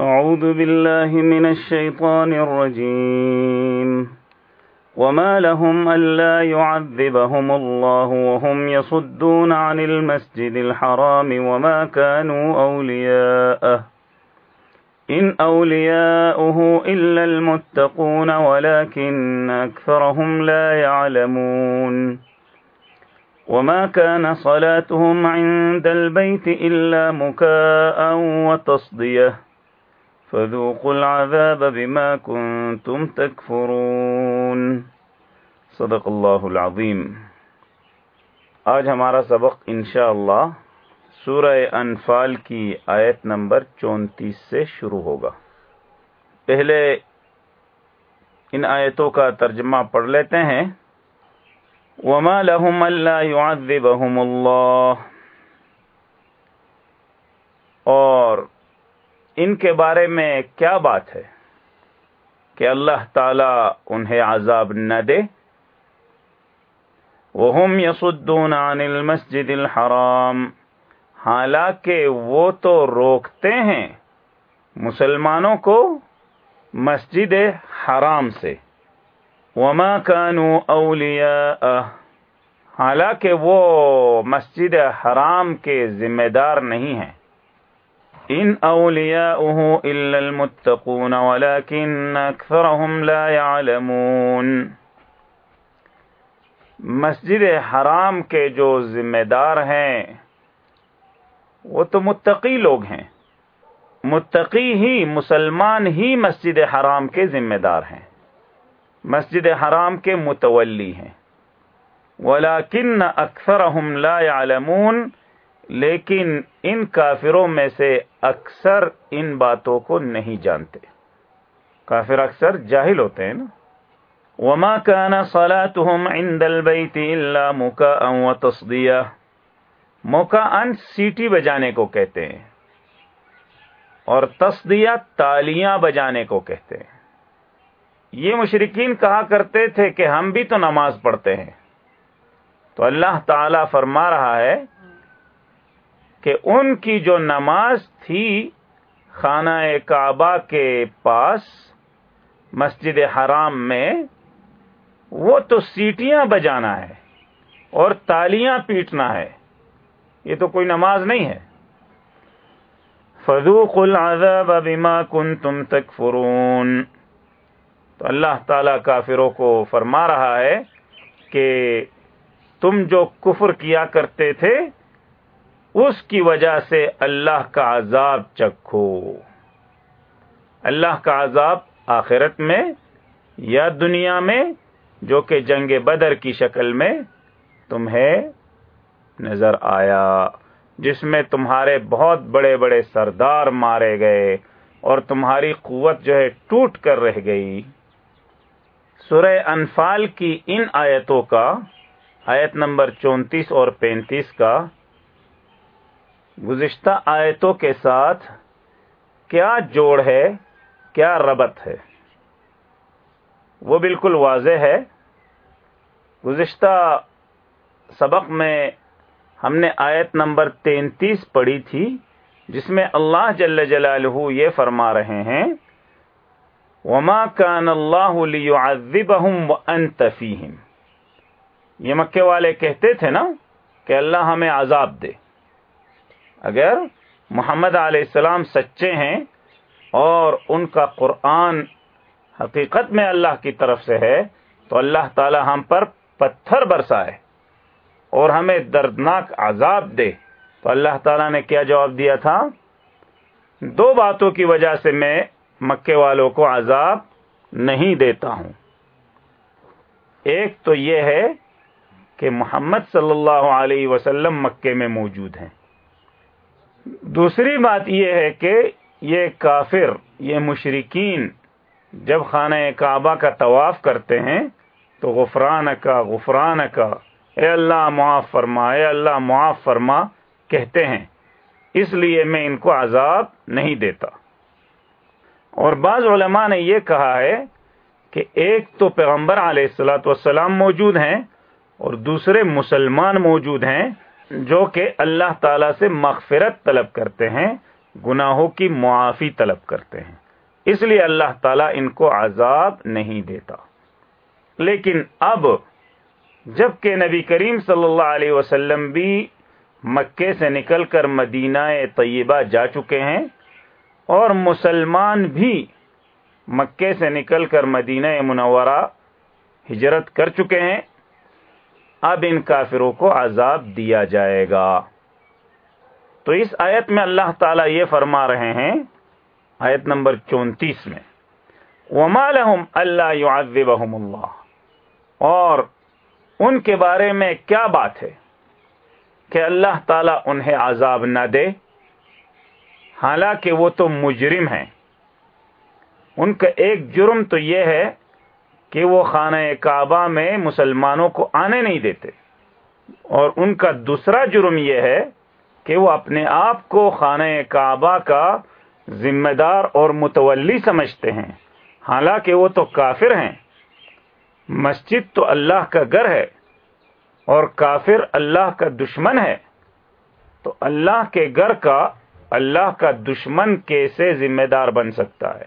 أعوذ بالله من الشيطان الرجيم. وما لهم ألا يعذبهم الله وهم يصدون عن المسجد الحرام وما كانوا أولياءه. إن أولياؤه إلا المتقون ولكن أكثرهم لا يعلمون. وما كان صلاتهم عند البيت إلا مكاء وتصديه فذوقوا العذاب بما كنتم تكفرون. صدق اللہ العظیم. آج ہمارا سبق انشاءاللہ سورہ انفال کی آیت نمبر چونتیس سے شروع ہوگا. پہلے ان آیتوں کا ترجمہ پڑھ لیتے ہیں. وما لهم الا يعذبهم اللہ اور ان کے بارے میں کیا بات ہے کہ اللہ تعالی انہیں عذاب نہ دے؟ وهم يصدون عن المسجد الحرام۔ حالانکہ وہ تو روکتے ہیں مسلمانوں کو مسجد حرام سے۔ وما كانوا اولیاء حالانکہ وہ مسجد حرام کے ذمہ دار نہیں ہیں۔ ان اولیاؤه الا المتقون ولكن اکثرهم لا يعلمون. مسجد حرام کے جو ذمہ دار ہیں، وہ تو متقی لوگ ہیں۔ متقی ہی، مسلمان ہی مسجد حرام کے ذمہ دار ہیں۔ مسجد حرام کے متولی ہیں۔ ولاکن اکثر لا يعلمون۔ لیکن ان کافروں میں سے اکثر ان باتوں کو نہیں جانتے۔ کافر اکثر جاہل ہوتے ہیں نا۔ وما كان صلاتهم عند البيت الا مكاء وتصديه موقع ان سیٹی بجانے کو کہتے ہیں۔ اور تصدیہ تالیاں بجانے کو کہتے ہیں۔ یہ مشرقین کہا کرتے تھے کہ ہم بھی تو نماز پڑھتے ہیں۔ تو اللہ تعالی فرما رہا ہے کہ ان کی جو نماز تھی خانہ کعبہ کے پاس، مسجد حرام میں، وہ تو سیٹیاں بجانا ہے اور تالیاں پیٹنا ہے۔ یہ تو کوئی نماز نہیں ہے۔ فضوق العذاب بما کنتم تکفرون۔ تو اللہ تعالی کافروں کو فرما رہا ہے کہ تم جو کفر کیا کرتے تھے اس کی وجہ سے اللہ کا عذاب چکھو۔ اللہ کا عذاب آخرت میں یا دنیا میں جو کہ جنگ بدر کی شکل میں تمہیں نظر آیا، جس میں تمہارے بہت بڑے بڑے سردار مارے گئے اور تمہاری قوت جو ہے ٹوٹ کر رہ گئی۔ سورہ انفال کی ان آیتوں کا، آیت نمبر چونتیس اور پینتیس کا گزشتہ آیتوں کے ساتھ کیا جوڑ ہے، کیا ربط ہے؟ وہ بالکل واضح ہے۔ گزشتہ سبق میں ہم نے آیت نمبر تینتیس پڑھی تھی، جس میں اللہ جل جلالہ یہ فرما رہے ہیں، وما کان اللہ ليعذبهم وانت فيهم۔ یہ مکے والے کہتے تھے نا کہ اللہ ہمیں عذاب دے۔ اگر محمد علیہ السلام سچے ہیں اور ان کا قرآن حقیقت میں اللہ کی طرف سے ہے، تو اللہ تعالی ہم پر پتھر برسائے اور ہمیں دردناک عذاب دے۔ تو اللہ تعالیٰ نے کیا جواب دیا تھا؟ دو باتوں کی وجہ سے میں مکے والوں کو عذاب نہیں دیتا ہوں۔ ایک تو یہ ہے کہ محمد صلی اللہ علیہ وسلم مکے میں موجود ہیں۔ دوسری بات یہ ہے کہ یہ کافر، یہ مشرقین جب خانہ کعبہ کا طواف کرتے ہیں تو غفران کا غفران کا اے اللہ معاف فرما، اے اللہ معاف فرما کہتے ہیں۔ اس لیے میں ان کو عذاب نہیں دیتا۔ اور بعض علماء نے یہ کہا ہے کہ ایک تو پیغمبر علیہ السلاۃ والسلام موجود ہیں اور دوسرے مسلمان موجود ہیں جو کہ اللہ تعالی سے مغفرت طلب کرتے ہیں، گناہوں کی معافی طلب کرتے ہیں۔ اس لیے اللہ تعالیٰ ان کو عذاب نہیں دیتا۔ لیکن اب جبکہ نبی کریم صلی اللہ علیہ وسلم بھی مکے سے نکل کر مدینہ طیبہ جا چکے ہیں اور مسلمان بھی مکے سے نکل کر مدینہ منورہ ہجرت کر چکے ہیں اب ان کافروں کو عذاب دیا جائے گا۔ تو اس آیت میں اللہ تعالیٰ یہ فرما رہے ہیں، آیت نمبر چونتیس میں، وما لهم اللہ يعذبهم اللہ اور ان کے بارے میں کیا بات ہے کہ اللہ تعالیٰ انہیں عذاب نہ دے؟ حالانکہ وہ تو مجرم ہیں۔ ان کا ایک جرم تو یہ ہے کہ وہ خانہ کعبہ میں مسلمانوں کو آنے نہیں دیتے۔ اور ان کا دوسرا جرم یہ ہے کہ وہ اپنے آپ کو خانہ کعبہ کا ذمہ دار اور متولی سمجھتے ہیں۔ حالانکہ وہ تو کافر ہیں۔ مسجد تو اللہ کا گھر ہے اور کافر اللہ کا دشمن ہے۔ تو اللہ کے گھر کا اللہ کا دشمن کیسے ذمہ دار بن سکتا ہے؟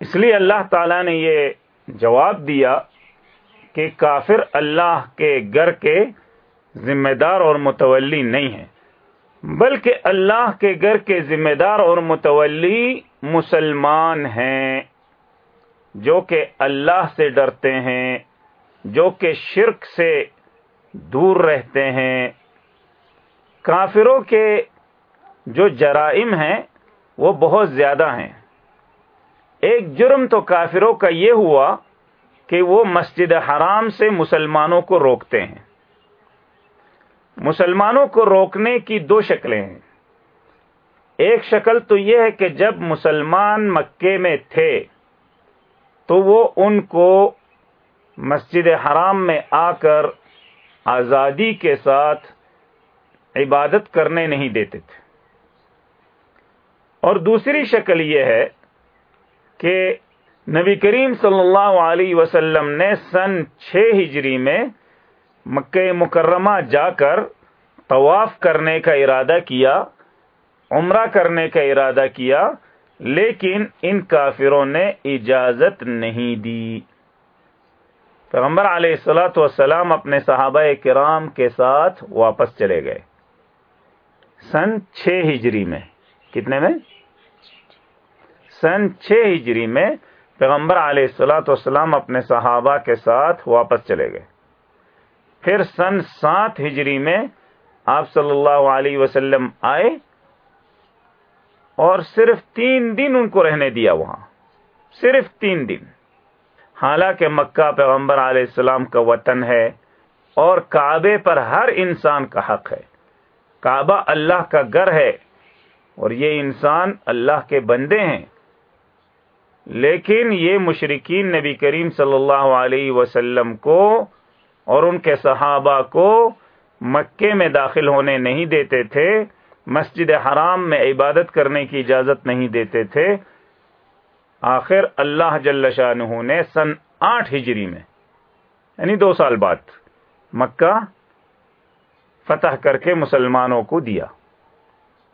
اس لیے اللہ تعالی نے یہ جواب دیا کہ کافر اللہ کے گھر کے ذمہ دار اور متولی نہیں ہے بلکہ اللہ کے گھر کے ذمہ دار اور متولی مسلمان ہیں، جو کہ اللہ سے ڈرتے ہیں، جو کہ شرک سے دور رہتے ہیں۔ کافروں کے جو جرائم ہیں وہ بہت زیادہ ہیں۔ ایک جرم تو کافروں کا یہ ہوا کہ وہ مسجد حرام سے مسلمانوں کو روکتے ہیں۔ مسلمانوں کو روکنے کی دو شکلیں ہیں۔ ایک شکل تو یہ ہے کہ جب مسلمان مکے میں تھے تو وہ ان کو مسجد حرام میں آ کر آزادی کے ساتھ عبادت کرنے نہیں دیتے تھے۔ اور دوسری شکل یہ ہے کہ نبی کریم صلی اللہ علیہ وسلم نے سن چھ ہجری میں مکہ مکرمہ جا کر طواف کرنے کا ارادہ کیا، عمرہ کرنے کا ارادہ کیا، لیکن ان کافروں نے اجازت نہیں دی۔ پیغمبر علیہ السلاۃ والسلام اپنے صحابہ کرام کے ساتھ واپس چلے گئے۔ سن چھ ہجری میں، کتنے میں؟ سن چھ ہجری میں پیغمبر علیہ السلاۃ والسلام اپنے صحابہ کے ساتھ واپس چلے گئے۔ پھر سن سات ہجری میں آپ صلی اللہ علیہ وسلم آئے اور صرف تین دن ان کو رہنے دیا وہاں۔ صرف تین دن۔ حالانکہ مکہ پیغمبر علیہ السلام کا وطن ہے اور کعبے پر ہر انسان کا حق ہے۔ کعبہ اللہ کا گھر ہے اور یہ انسان اللہ کے بندے ہیں۔ لیکن یہ مشرقین نبی کریم صلی اللہ علیہ وسلم کو اور ان کے صحابہ کو مکے میں داخل ہونے نہیں دیتے تھے، مسجد حرام میں عبادت کرنے کی اجازت نہیں دیتے تھے۔ آخر اللہ جل شاہ نے سن آٹھ ہجری میں یعنی دو سال بعد، مکہ فتح کر کے مسلمانوں کو دیا۔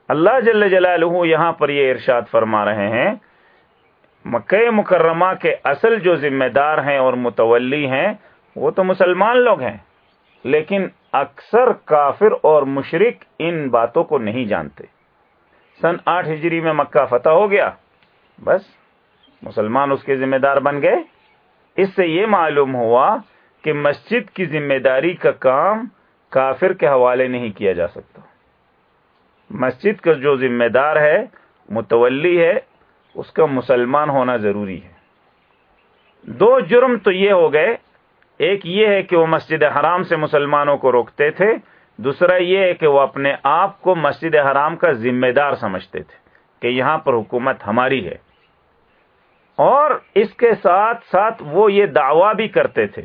اللہ جل جلالہ یہاں پر یہ ارشاد فرما رہے ہیں مکہ مکرمہ کے اصل جو ذمہ دار ہیں اور متولی ہیں، وہ تو مسلمان لوگ ہیں۔ لیکن اکثر کافر اور مشرق ان باتوں کو نہیں جانتے۔ سن آٹھ ہجری میں مکہ فتح ہو گیا۔ بس، مسلمان اس کے ذمہ دار بن گئے۔ اس سے یہ معلوم ہوا کہ مسجد کی ذمہ داری کا کام کافر کے حوالے نہیں کیا جا سکتا۔ مسجد کا جو ذمہ دار ہے، متولی ہے اس کا مسلمان ہونا ضروری ہے۔ دو جرم تو یہ ہو گئے، ایک یہ ہے کہ وہ مسجد حرام سے مسلمانوں کو روکتے تھے، دوسرا یہ ہے کہ وہ اپنے آپ کو مسجد حرام کا ذمہ دار سمجھتے تھے کہ یہاں پر حکومت ہماری ہے۔ اور اس کے ساتھ ساتھ وہ یہ دعویٰ بھی کرتے تھے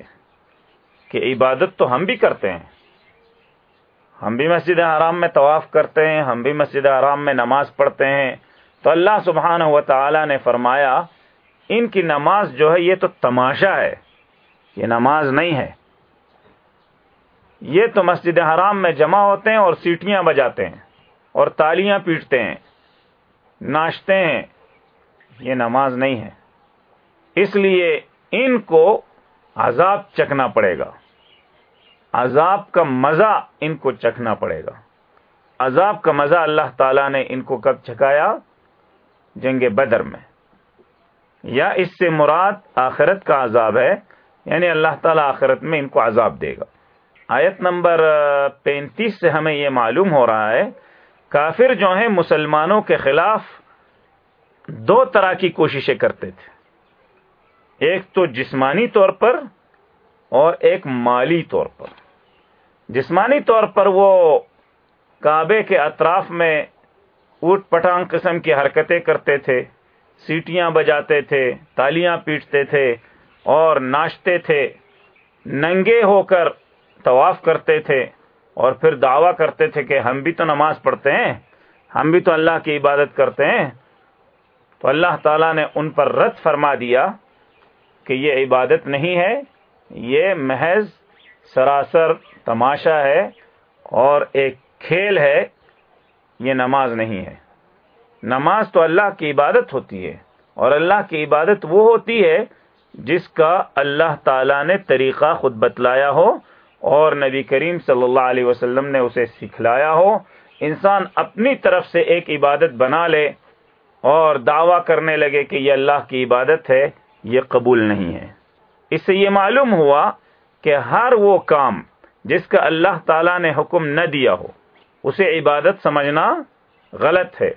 کہ عبادت تو ہم بھی کرتے ہیں۔ ہم بھی مسجد حرام میں طواف کرتے ہیں، ہم بھی مسجد حرام میں نماز پڑھتے ہیں۔ تو اللہ سبحانہ و تعالی نے فرمایا، ان کی نماز جو ہے یہ تو تماشا ہے، یہ نماز نہیں ہے۔ یہ تو مسجد حرام میں جمع ہوتے ہیں اور سیٹیاں بجاتے ہیں اور تالیاں پیٹتے ہیں، ناشتے ہیں، یہ نماز نہیں ہے۔ اس لیے ان کو عذاب چکنا پڑے گا۔ عذاب کا مزہ ان کو چکھنا پڑے گا۔ عذاب کا مزہ اللہ تعالیٰ نے ان کو کب چکایا جنگ بدر میں۔ یا اس سے مراد آخرت کا عذاب ہے یعنی اللہ تعالیٰ آخرت میں ان کو عذاب دے گا۔ آیت نمبر پینتیس سے ہمیں یہ معلوم ہو رہا ہے، کافر جو ہیں مسلمانوں کے خلاف دو طرح کی کوششیں کرتے تھے۔ ایک تو جسمانی طور پر اور ایک مالی طور پر۔ جسمانی طور پر وہ کعبے کے اطراف میں اوٹ پٹانگ قسم کی حرکتیں کرتے تھے، سیٹیاں بجاتے تھے، تالیاں پیٹتے تھے اور ناچتے تھے، ننگے ہو کر طواف کرتے تھے اور پھر دعویٰ کرتے تھے کہ ہم بھی تو نماز پڑھتے ہیں، ہم بھی تو اللہ کی عبادت کرتے ہیں۔ تو اللہ تعالیٰ نے ان پر رد فرما دیا کہ یہ عبادت نہیں ہے، یہ محض سراسر تماشا ہے اور ایک کھیل ہے۔ یہ نماز نہیں ہے۔ نماز تو اللہ کی عبادت ہوتی ہے اور اللہ کی عبادت وہ ہوتی ہے جس کا اللہ تعالی نے طریقہ خود بتلایا ہو اور نبی کریم صلی اللہ علیہ وسلم نے اسے سکھلایا ہو۔ انسان اپنی طرف سے ایک عبادت بنا لے اور دعویٰ کرنے لگے کہ یہ اللہ کی عبادت ہے، یہ قبول نہیں ہے۔ اس سے یہ معلوم ہوا کہ ہر وہ کام جس کا اللہ تعالی نے حکم نہ دیا ہو اسے عبادت سمجھنا غلط ہے۔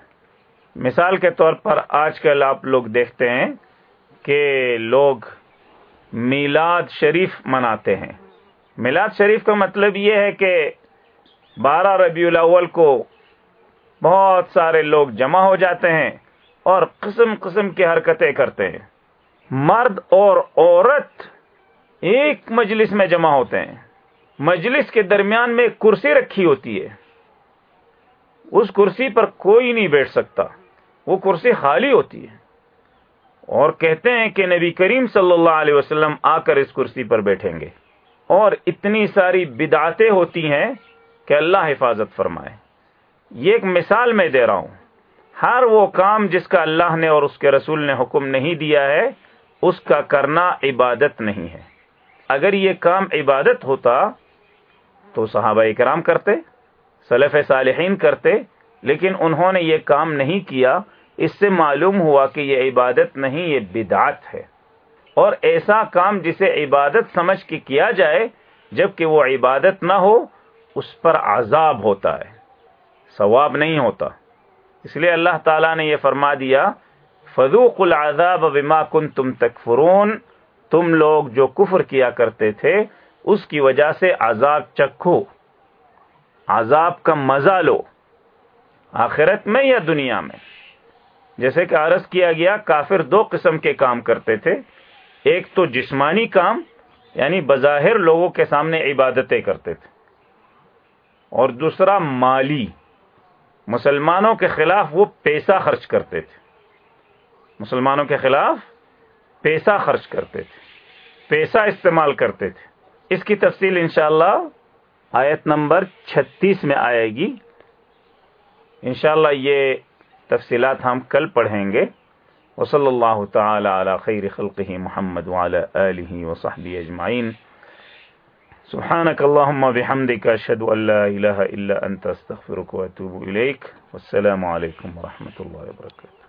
مثال کے طور پر آج کل آپ لوگ دیکھتے ہیں کہ لوگ میلاد شریف مناتے ہیں۔ میلاد شریف کا مطلب یہ ہے کہ بارہ ربیع الاول کو بہت سارے لوگ جمع ہو جاتے ہیں اور قسم قسم کی حرکتیں کرتے ہیں۔ مرد اور عورت ایک مجلس میں جمع ہوتے ہیں۔ مجلس کے درمیان میں کرسی رکھی ہوتی ہے۔ اس کرسی پر کوئی نہیں بیٹھ سکتا۔ وہ کرسی خالی ہوتی ہے۔ اور کہتے ہیں کہ نبی کریم صلی اللہ علیہ وسلم آ کر اس کرسی پر بیٹھیں گے۔ اور اتنی ساری بدعتیں ہوتی ہیں کہ اللہ حفاظت فرمائے۔ یہ ایک مثال میں دے رہا ہوں۔ ہر وہ کام جس کا اللہ نے اور اس کے رسول نے حکم نہیں دیا ہے، اس کا کرنا عبادت نہیں ہے۔ اگر یہ کام عبادت ہوتا تو صحابہ کرام کرتے۔ صلف صالحین کرتے، لیکن انہوں نے یہ کام نہیں کیا، اس سے معلوم ہوا کہ یہ عبادت نہیں، یہ بدعت ہے۔ اور ایسا کام جسے عبادت سمجھ کے کیا جائے جبکہ وہ عبادت نہ ہو، اس پر عذاب ہوتا ہے، ثواب نہیں ہوتا۔ اس لیے اللہ تعالیٰ نے یہ فرما دیا فضوق العذاب بما کنتم تکفرون۔ تم لوگ جو کفر کیا کرتے تھے، اس کی وجہ سے عذاب چکھو۔ عذاب کا مزہ لو، آخرت میں یا دنیا میں؟ جیسے کہ عرض کیا گیا، کافر دو قسم کے کام کرتے تھے۔ ایک تو جسمانی کام یعنی بظاہر لوگوں کے سامنے عبادتیں کرتے تھے۔ اور دوسرا مالی، مسلمانوں کے خلاف وہ پیسہ خرچ کرتے تھے۔ مسلمانوں کے خلاف پیسہ خرچ کرتے تھے، پیسہ استعمال کرتے تھے۔ اس کی تفصیل انشاءاللہ آیت نمبر چھتیس میں آئے گی۔ انشاءاللہ یہ تفصیلات ہم کل پڑھیں گے۔ وصلی اللہ تعالی علی خیر خلقہ محمد وعلی آلہ وصحبہ اجمعین۔ سبحانك اللهم بحمدك اشهد ان لا اله الا انت استغفرك واتوب اليك والسلام عليكم ورحمه الله وبركاته